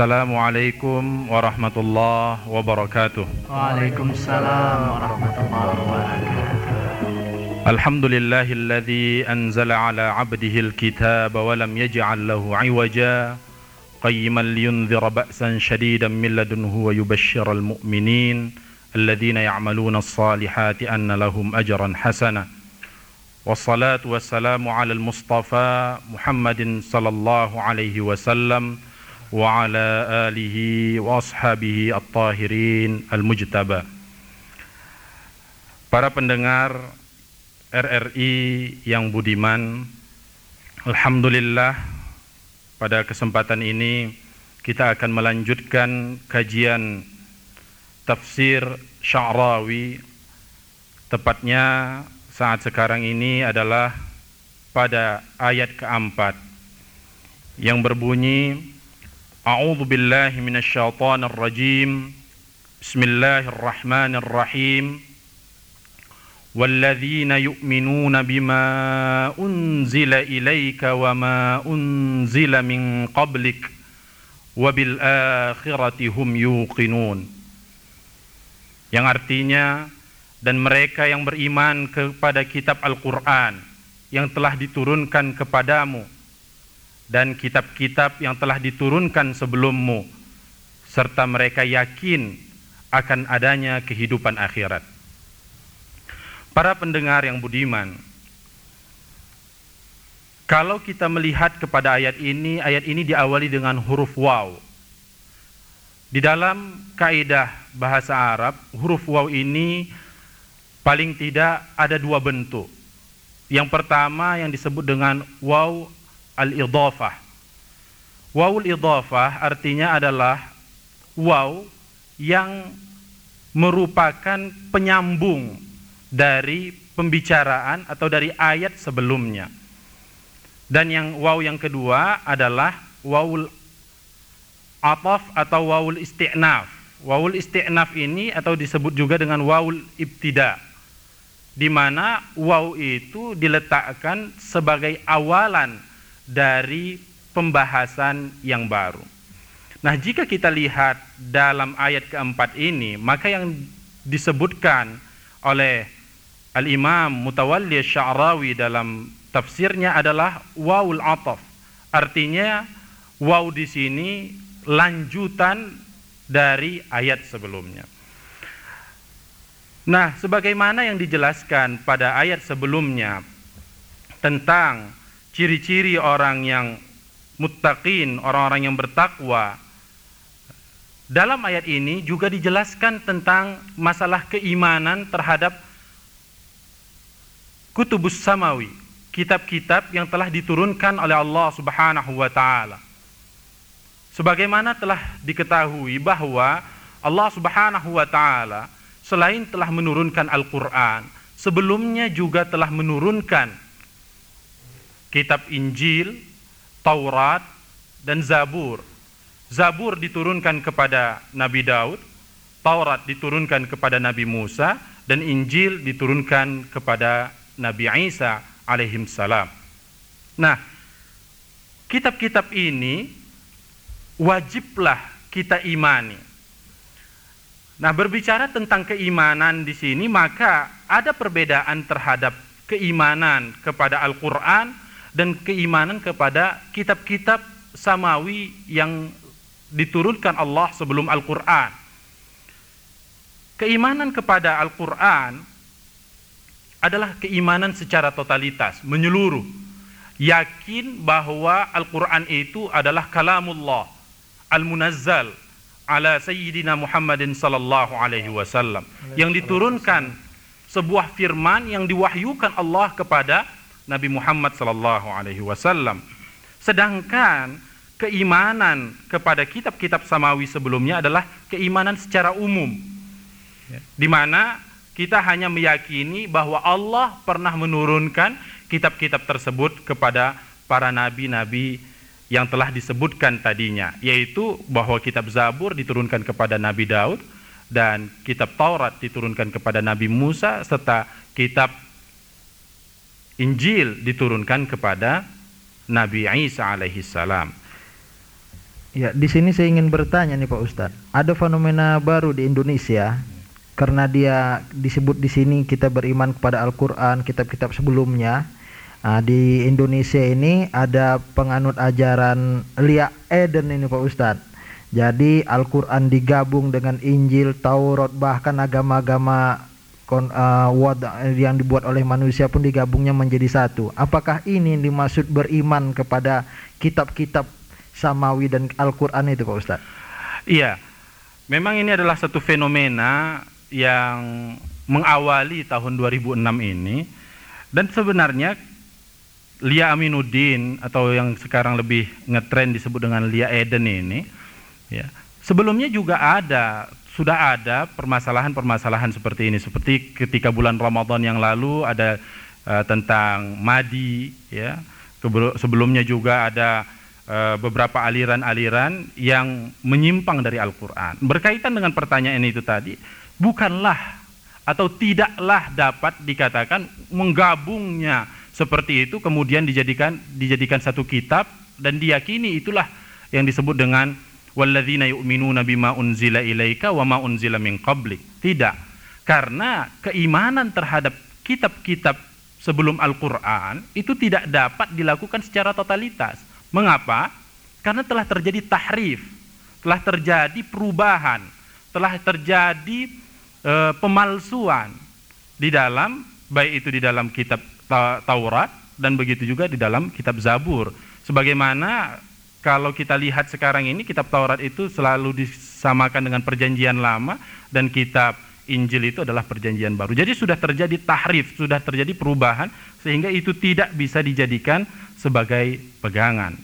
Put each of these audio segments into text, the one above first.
السلام عليكم ورحمة الله وبركاته. وعليكم السلام ورحمة الله وبركاته. الحمد لله الذي أنزل على عبده الكتاب ولم يجعل له عوجا. قيما لينذر بأسا شديدا من لدنه ويبشر المؤمنين الذين يعملون الصالحات أن لهم أجرا حسنا. والصلاة والسلام على المصطفى محمد صلى الله عليه وسلم وعلى آله وأصحابه الطاهرين المجتبى Para pendengar RRI yang budiman Alhamdulillah pada kesempatan ini kita akan melanjutkan kajian tafsir Sya'rawi tepatnya saat sekarang ini adalah pada ayat keempat yang berbunyi A'udzu billahi minasyaitonir rajim Bismillahirrahmanirrahim والذين يؤمنون بما أنزل إليك وما أنزل من قبلك وبالآخرة هم يوقنون yang artinya dan mereka yang beriman kepada kitab Al-Quran yang telah diturunkan kepadamu dan kitab-kitab yang telah diturunkan sebelummu serta mereka yakin akan adanya kehidupan akhirat. Para pendengar yang budiman, kalau kita melihat kepada ayat ini, ayat ini diawali dengan huruf waw. Di dalam kaidah bahasa Arab, huruf waw ini paling tidak ada dua bentuk. Yang pertama yang disebut dengan waw al-idhafah. Waw al-idhafah artinya adalah waw yang merupakan penyambung dari pembicaraan atau dari ayat sebelumnya. Dan yang waw yang kedua adalah wawul ataf atau wawul isti'naf. Wawul isti'naf ini atau disebut juga dengan wawul ibtida di mana waw itu diletakkan sebagai awalan dari pembahasan yang baru. Nah, jika kita lihat dalam ayat keempat ini, maka yang disebutkan oleh Al-Imam Mutawalli Sya'rawi dalam tafsirnya adalah wawul ataf. Artinya waw di sini lanjutan dari ayat sebelumnya. Nah, sebagaimana yang dijelaskan pada ayat sebelumnya tentang ciri-ciri orang yang muttaqin, orang-orang yang bertakwa, dalam ayat ini juga dijelaskan tentang masalah keimanan terhadap kutubus samawi, kitab-kitab yang telah diturunkan oleh Allah Subhanahu wa taala. Sebagaimana telah diketahui bahwa Allah Subhanahu wa taala selain telah menurunkan Al-Qur'an, sebelumnya juga telah menurunkan kitab Injil, Taurat dan Zabur. Zabur diturunkan kepada Nabi Daud, Taurat diturunkan kepada Nabi Musa dan Injil diturunkan kepada Nabi Isa alaihim salam. Nah, kitab-kitab ini wajiblah kita imani. Nah, berbicara tentang keimanan di sini, maka ada perbedaan terhadap keimanan kepada Al-Quran dan keimanan kepada kitab-kitab samawi yang diturunkan Allah sebelum Al-Quran. Keimanan kepada Al-Quran adalah keimanan secara totalitas, menyeluruh. Yakin bahwa Al-Quran itu adalah kalamullah, al-munazzal, ala sayyidina Muhammadin sallallahu alaihi wasallam yang diturunkan sebuah firman yang diwahyukan Allah kepada Nabi Muhammad sallallahu alaihi wasallam. Sedangkan keimanan kepada kitab-kitab samawi sebelumnya adalah keimanan secara umum. Di mana kita hanya meyakini bahwa Allah pernah menurunkan kitab-kitab tersebut kepada para nabi-nabi yang telah disebutkan tadinya, yaitu bahwa kitab Zabur diturunkan kepada Nabi Daud dan kitab Taurat diturunkan kepada Nabi Musa serta kitab Injil diturunkan kepada Nabi Isa alaihi salam. Ya, di sini saya ingin bertanya nih Pak Ustadz. Ada fenomena baru di Indonesia karena dia disebut di sini kita beriman kepada Al-Qur'an, kitab-kitab sebelumnya. Nah, di Indonesia ini ada penganut ajaran Lia Eden ini Pak Ustadz. Jadi Al-Qur'an digabung dengan Injil, Taurat bahkan agama-agama kon, uh, yang dibuat oleh manusia pun digabungnya menjadi satu. Apakah ini dimaksud beriman kepada kitab-kitab Samawi dan Al-Quran itu Pak Ustadz? Iya, memang ini adalah satu fenomena yang mengawali tahun 2006 ini dan sebenarnya Lia Aminuddin atau yang sekarang lebih ngetren disebut dengan Lia Eden ini ya sebelumnya juga ada sudah ada permasalahan-permasalahan seperti ini seperti ketika bulan Ramadan yang lalu ada uh, tentang madi ya sebelumnya juga ada Eh, beberapa aliran-aliran yang menyimpang dari Al-Quran. Berkaitan dengan pertanyaan itu tadi, bukanlah atau tidaklah dapat dikatakan menggabungnya seperti itu kemudian dijadikan dijadikan satu kitab dan diyakini itulah yang disebut dengan walladzina yu'minuna bima unzila ilaika wa ma unzila min qablik. Tidak. Karena keimanan terhadap kitab-kitab sebelum Al-Qur'an itu tidak dapat dilakukan secara totalitas Mengapa? Karena telah terjadi tahrif, telah terjadi perubahan, telah terjadi e, pemalsuan di dalam baik itu di dalam kitab Taurat dan begitu juga di dalam kitab Zabur. Sebagaimana kalau kita lihat sekarang ini kitab Taurat itu selalu disamakan dengan perjanjian lama dan kitab Injil itu adalah perjanjian baru. Jadi sudah terjadi tahrif, sudah terjadi perubahan sehingga itu tidak bisa dijadikan sebagai pegangan.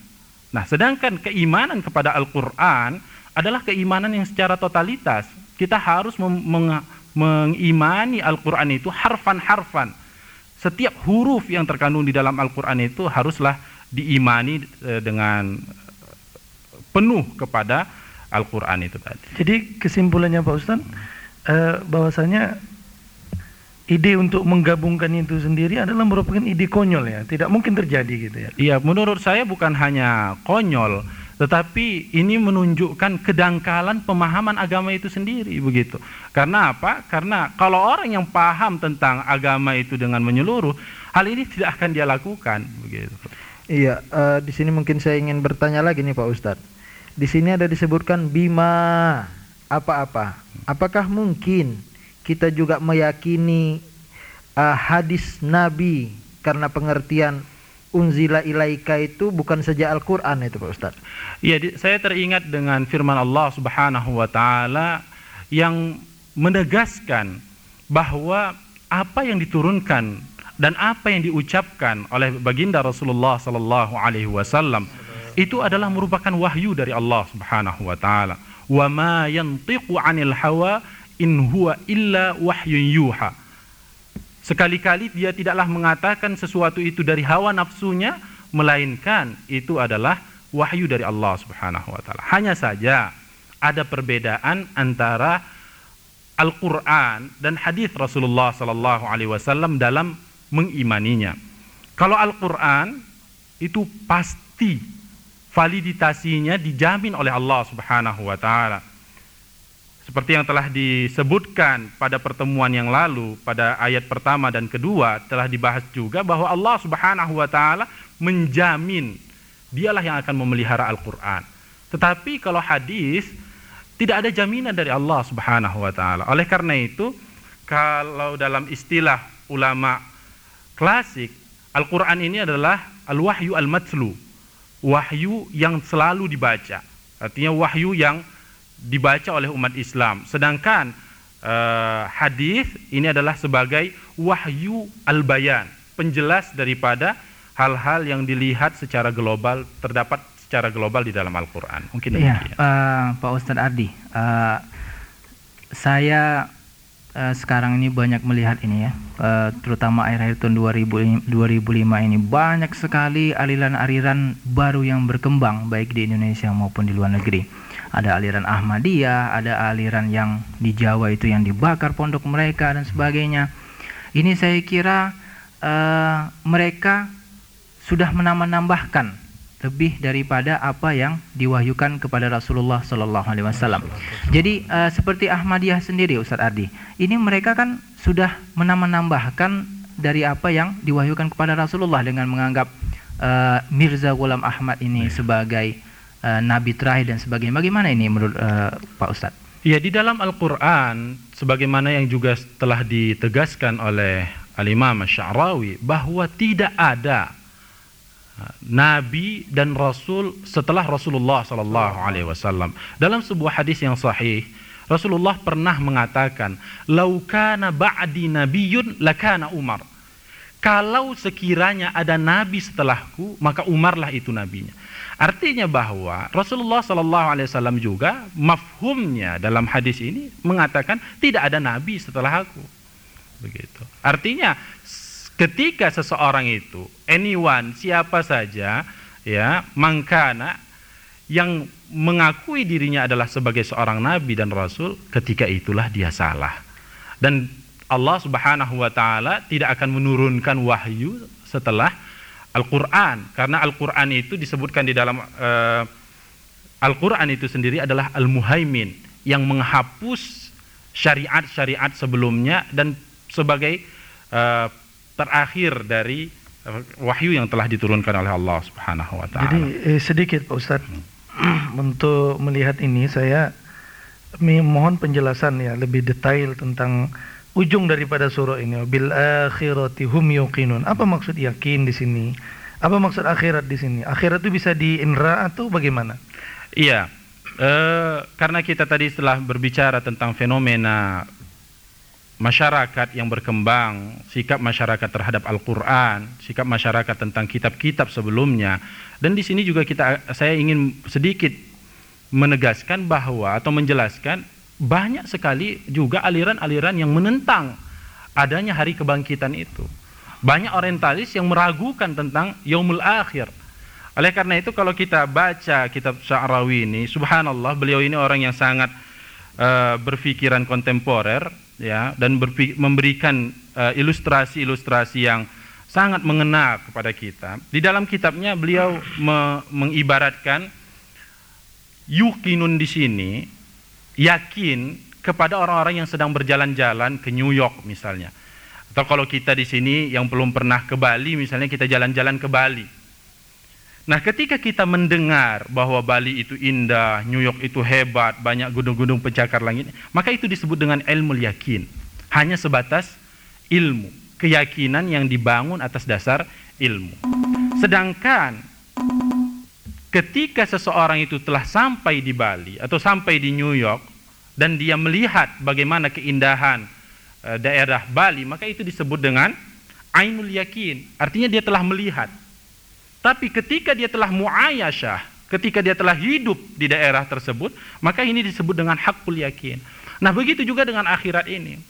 Nah, sedangkan keimanan kepada Al-Qur'an adalah keimanan yang secara totalitas. Kita harus meng mengimani Al-Qur'an itu harfan-harfan. Setiap huruf yang terkandung di dalam Al-Qur'an itu haruslah diimani e, dengan penuh kepada Al-Qur'an itu tadi. Jadi kesimpulannya Pak Ustaz, eh, bahwasanya ide untuk menggabungkan itu sendiri adalah merupakan ide konyol ya, tidak mungkin terjadi gitu ya. Iya, menurut saya bukan hanya konyol, tetapi ini menunjukkan kedangkalan pemahaman agama itu sendiri begitu. Karena apa? Karena kalau orang yang paham tentang agama itu dengan menyeluruh, hal ini tidak akan dia lakukan begitu. Iya, uh, di sini mungkin saya ingin bertanya lagi nih Pak Ustadz. Di sini ada disebutkan bima apa-apa. Apakah mungkin kita juga meyakini uh, hadis Nabi karena pengertian unzila ilaika itu bukan saja Al-Qur'an itu Pak Ustaz. Iya, saya teringat dengan firman Allah Subhanahu wa taala yang menegaskan bahwa apa yang diturunkan dan apa yang diucapkan oleh baginda Rasulullah sallallahu alaihi wasallam itu adalah merupakan wahyu dari Allah Subhanahu wa taala. Wa ma yantiqu 'anil hawa in huwa illa wahyun yuha. Sekali-kali dia tidaklah mengatakan sesuatu itu dari hawa nafsunya, melainkan itu adalah wahyu dari Allah Subhanahu wa taala. Hanya saja ada perbedaan antara Al-Qur'an dan hadis Rasulullah sallallahu alaihi wasallam dalam mengimaninya. Kalau Al-Qur'an itu pasti validitasinya dijamin oleh Allah Subhanahu wa taala seperti yang telah disebutkan pada pertemuan yang lalu pada ayat pertama dan kedua telah dibahas juga bahwa Allah Subhanahu wa taala menjamin dialah yang akan memelihara Al-Qur'an. Tetapi kalau hadis tidak ada jaminan dari Allah Subhanahu wa taala. Oleh karena itu kalau dalam istilah ulama klasik Al-Qur'an ini adalah al-wahyu al-matlu. Wahyu yang selalu dibaca. Artinya wahyu yang dibaca oleh umat Islam. Sedangkan uh, hadis ini adalah sebagai wahyu al-bayan, penjelas daripada hal-hal yang dilihat secara global terdapat secara global di dalam Al-Qur'an. Mungkin ya, uh, Pak Ustadz Ardi, uh, saya uh, sekarang ini banyak melihat ini ya, uh, terutama akhir-akhir tahun 2000, 2005 ini banyak sekali aliran-aliran baru yang berkembang baik di Indonesia maupun di luar negeri ada aliran Ahmadiyah, ada aliran yang di Jawa itu yang dibakar pondok mereka dan sebagainya. Ini saya kira uh, mereka sudah menambah-nambahkan lebih daripada apa yang diwahyukan kepada Rasulullah Sallallahu Alaihi Wasallam. Jadi uh, seperti Ahmadiyah sendiri, Ustadz Ardi, ini mereka kan sudah menambah-nambahkan dari apa yang diwahyukan kepada Rasulullah dengan menganggap uh, Mirza Ghulam Ahmad ini sebagai uh, nabi terakhir dan sebagainya. Bagaimana ini menurut uh, Pak Ustadz? Ya di dalam Al-Quran sebagaimana yang juga telah ditegaskan oleh Al-Imam Sya'rawi bahwa tidak ada nabi dan rasul setelah Rasulullah sallallahu alaihi wasallam. Dalam sebuah hadis yang sahih, Rasulullah pernah mengatakan, "Lau kana ba'di nabiyyun lakana Umar." Kalau sekiranya ada nabi setelahku, maka Umarlah itu nabinya. Artinya bahwa Rasulullah sallallahu alaihi wasallam juga mafhumnya dalam hadis ini mengatakan tidak ada nabi setelah aku. Begitu. Artinya ketika seseorang itu anyone siapa saja ya mangkana yang mengakui dirinya adalah sebagai seorang nabi dan rasul ketika itulah dia salah. Dan Allah Subhanahu wa taala tidak akan menurunkan wahyu setelah Al-Qur'an karena Al-Qur'an itu disebutkan di dalam uh, Al-Qur'an itu sendiri adalah Al-Muhaimin yang menghapus syariat-syariat sebelumnya dan sebagai uh, terakhir dari eh, wahyu yang telah diturunkan oleh Allah Subhanahu wa taala. Jadi eh, sedikit Pak Ustaz hmm. untuk melihat ini saya mohon penjelasan ya lebih detail tentang ujung daripada surah ini bil akhirati hum yuqinun. Apa maksud yakin di sini? Apa maksud akhirat di sini? Akhirat itu bisa di indra atau bagaimana? Iya. Uh, karena kita tadi setelah berbicara tentang fenomena masyarakat yang berkembang, sikap masyarakat terhadap Al-Qur'an, sikap masyarakat tentang kitab-kitab sebelumnya. Dan di sini juga kita saya ingin sedikit menegaskan bahwa atau menjelaskan banyak sekali juga aliran-aliran yang menentang adanya hari kebangkitan itu. Banyak orientalis yang meragukan tentang yaumul akhir. Oleh karena itu kalau kita baca kitab Sya'rawi ini, subhanallah beliau ini orang yang sangat uh, berpikiran kontemporer ya dan memberikan uh, ilustrasi-ilustrasi yang sangat mengena kepada kita. Di dalam kitabnya beliau me mengibaratkan yukinun di sini yakin kepada orang-orang yang sedang berjalan-jalan ke New York misalnya. Atau kalau kita di sini yang belum pernah ke Bali misalnya kita jalan-jalan ke Bali. Nah, ketika kita mendengar bahwa Bali itu indah, New York itu hebat, banyak gunung-gunung pencakar langit, maka itu disebut dengan ilmu yakin. Hanya sebatas ilmu, keyakinan yang dibangun atas dasar ilmu. Sedangkan ketika seseorang itu telah sampai di Bali atau sampai di New York dan dia melihat bagaimana keindahan e, daerah Bali, maka itu disebut dengan ainul yakin. Artinya dia telah melihat tapi ketika dia telah muayasyah, ketika dia telah hidup di daerah tersebut, maka ini disebut dengan hakul yakin. Nah, begitu juga dengan akhirat ini.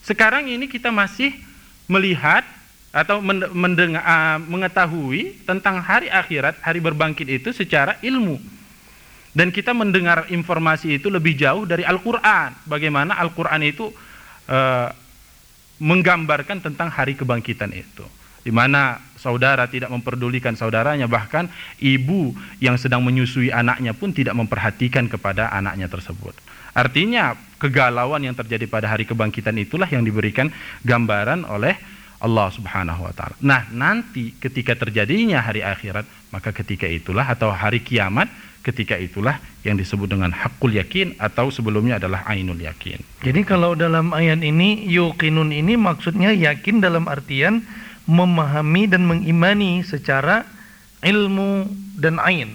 Sekarang ini kita masih melihat atau mendengar, uh, mengetahui tentang hari akhirat, hari berbangkit itu secara ilmu. Dan kita mendengar informasi itu lebih jauh dari Al-Quran. Bagaimana Al-Quran itu uh, menggambarkan tentang hari kebangkitan itu di mana saudara tidak memperdulikan saudaranya bahkan ibu yang sedang menyusui anaknya pun tidak memperhatikan kepada anaknya tersebut. Artinya kegalauan yang terjadi pada hari kebangkitan itulah yang diberikan gambaran oleh Allah Subhanahu wa taala. Nah, nanti ketika terjadinya hari akhirat, maka ketika itulah atau hari kiamat, ketika itulah yang disebut dengan hakul yakin atau sebelumnya adalah ainul yakin. Jadi kalau dalam ayat ini yuqinun ini maksudnya yakin dalam artian memahami dan mengimani secara ilmu dan ain.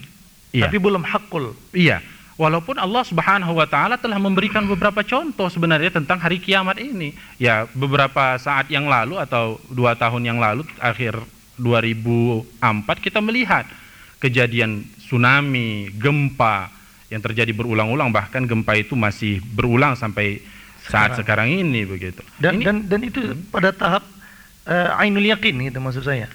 Iya. Tapi belum hakul. Iya. Walaupun Allah Subhanahu wa taala telah memberikan beberapa contoh sebenarnya tentang hari kiamat ini. Ya, beberapa saat yang lalu atau dua tahun yang lalu akhir 2004 kita melihat kejadian tsunami, gempa yang terjadi berulang-ulang bahkan gempa itu masih berulang sampai saat sekarang, sekarang ini begitu. Dan ini, dan dan itu pada tahap uh, ainul yakin gitu maksud saya.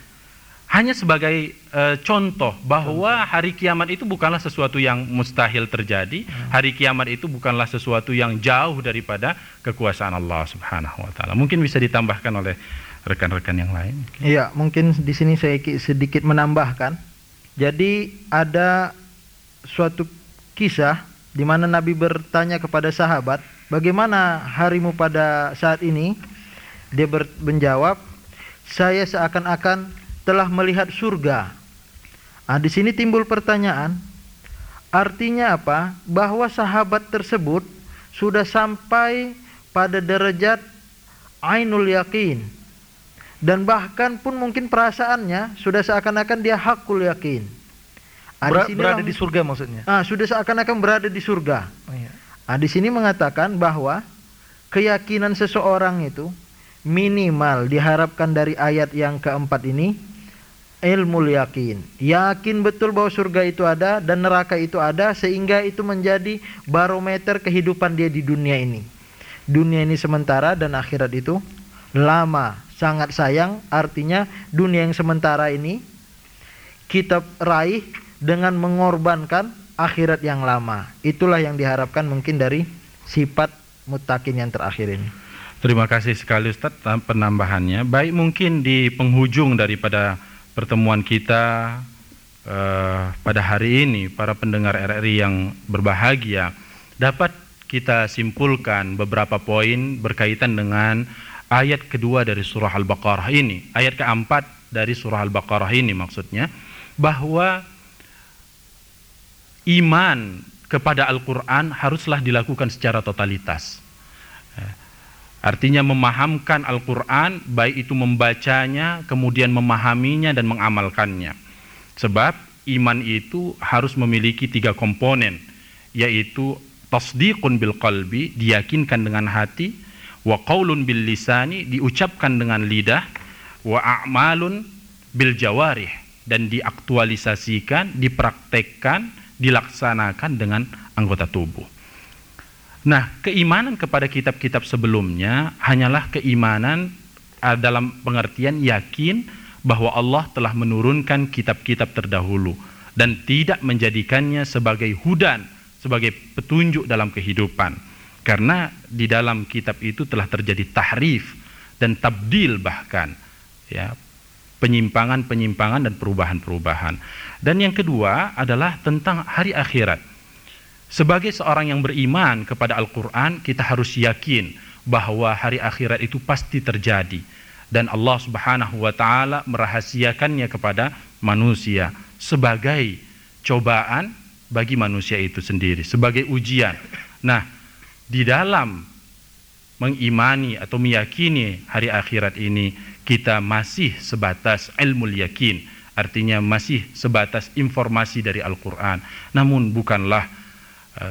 Hanya sebagai uh, contoh bahwa hari kiamat itu bukanlah sesuatu yang mustahil terjadi. Hmm. Hari kiamat itu bukanlah sesuatu yang jauh daripada kekuasaan Allah Subhanahu wa taala. Mungkin bisa ditambahkan oleh rekan-rekan yang lain. Iya, mungkin di sini saya sedikit menambahkan Jadi ada suatu kisah di mana Nabi bertanya kepada sahabat, "Bagaimana harimu pada saat ini?" Dia menjawab, "Saya seakan-akan telah melihat surga." Ah, di sini timbul pertanyaan, artinya apa? Bahwa sahabat tersebut sudah sampai pada derajat ainul yakin dan bahkan pun mungkin perasaannya sudah seakan-akan dia hakul yakin. Ah, Ber- berada di surga maksudnya. Ah, sudah seakan-akan berada di surga. Oh, iya. Ah, di sini mengatakan bahwa keyakinan seseorang itu minimal diharapkan dari ayat yang keempat ini ilmu yakin. Yakin betul bahwa surga itu ada dan neraka itu ada sehingga itu menjadi barometer kehidupan dia di dunia ini. Dunia ini sementara dan akhirat itu lama. Sangat sayang artinya dunia yang sementara ini kita raih dengan mengorbankan akhirat yang lama. Itulah yang diharapkan mungkin dari sifat mutakin yang terakhir ini. Terima kasih sekali Ustadz tam- penambahannya. Baik mungkin di penghujung daripada pertemuan kita eh, pada hari ini para pendengar RRI yang berbahagia dapat kita simpulkan beberapa poin berkaitan dengan ayat kedua dari surah Al-Baqarah ini, ayat keempat dari surah Al-Baqarah ini maksudnya bahwa iman kepada Al-Quran haruslah dilakukan secara totalitas. Artinya memahamkan Al-Quran, baik itu membacanya, kemudian memahaminya dan mengamalkannya. Sebab iman itu harus memiliki tiga komponen, yaitu tasdiqun bil qalbi, diyakinkan dengan hati, wa qaulun bil lisani, diucapkan dengan lidah, wa a'malun bil jawarih, dan diaktualisasikan, dipraktekkan, dilaksanakan dengan anggota tubuh. Nah, keimanan kepada kitab-kitab sebelumnya hanyalah keimanan uh, dalam pengertian yakin bahwa Allah telah menurunkan kitab-kitab terdahulu dan tidak menjadikannya sebagai hudan, sebagai petunjuk dalam kehidupan. Karena di dalam kitab itu telah terjadi tahrif dan tabdil bahkan ya penyimpangan-penyimpangan dan perubahan-perubahan. Dan yang kedua adalah tentang hari akhirat. Sebagai seorang yang beriman kepada Al-Quran, kita harus yakin bahwa hari akhirat itu pasti terjadi. Dan Allah subhanahu wa ta'ala merahasiakannya kepada manusia sebagai cobaan bagi manusia itu sendiri, sebagai ujian. Nah, di dalam mengimani atau meyakini hari akhirat ini, kita masih sebatas ilmu yakin, artinya masih sebatas informasi dari Al-Quran. Namun bukanlah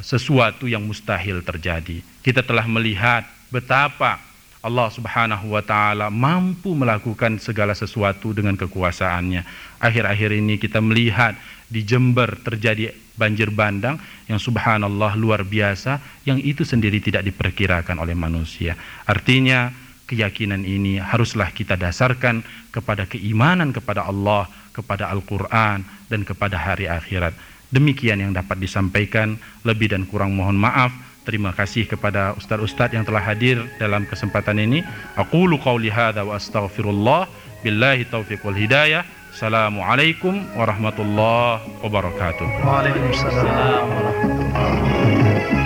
sesuatu yang mustahil terjadi. Kita telah melihat betapa Allah Subhanahu wa taala mampu melakukan segala sesuatu dengan kekuasaannya. Akhir-akhir ini kita melihat di Jember terjadi banjir bandang yang subhanallah luar biasa yang itu sendiri tidak diperkirakan oleh manusia. Artinya keyakinan ini haruslah kita dasarkan kepada keimanan kepada Allah, kepada Al-Qur'an dan kepada hari akhirat. Demikian yang dapat disampaikan, lebih dan kurang mohon maaf. Terima kasih kepada ustaz-ustaz yang telah hadir dalam kesempatan ini. Aqulu qawli hadza wa astaghfirullah billahi taufiq wal hidayah. Assalamualaikum warahmatullahi wabarakatuh. Waalaikumsalam warahmatullahi wabarakatuh.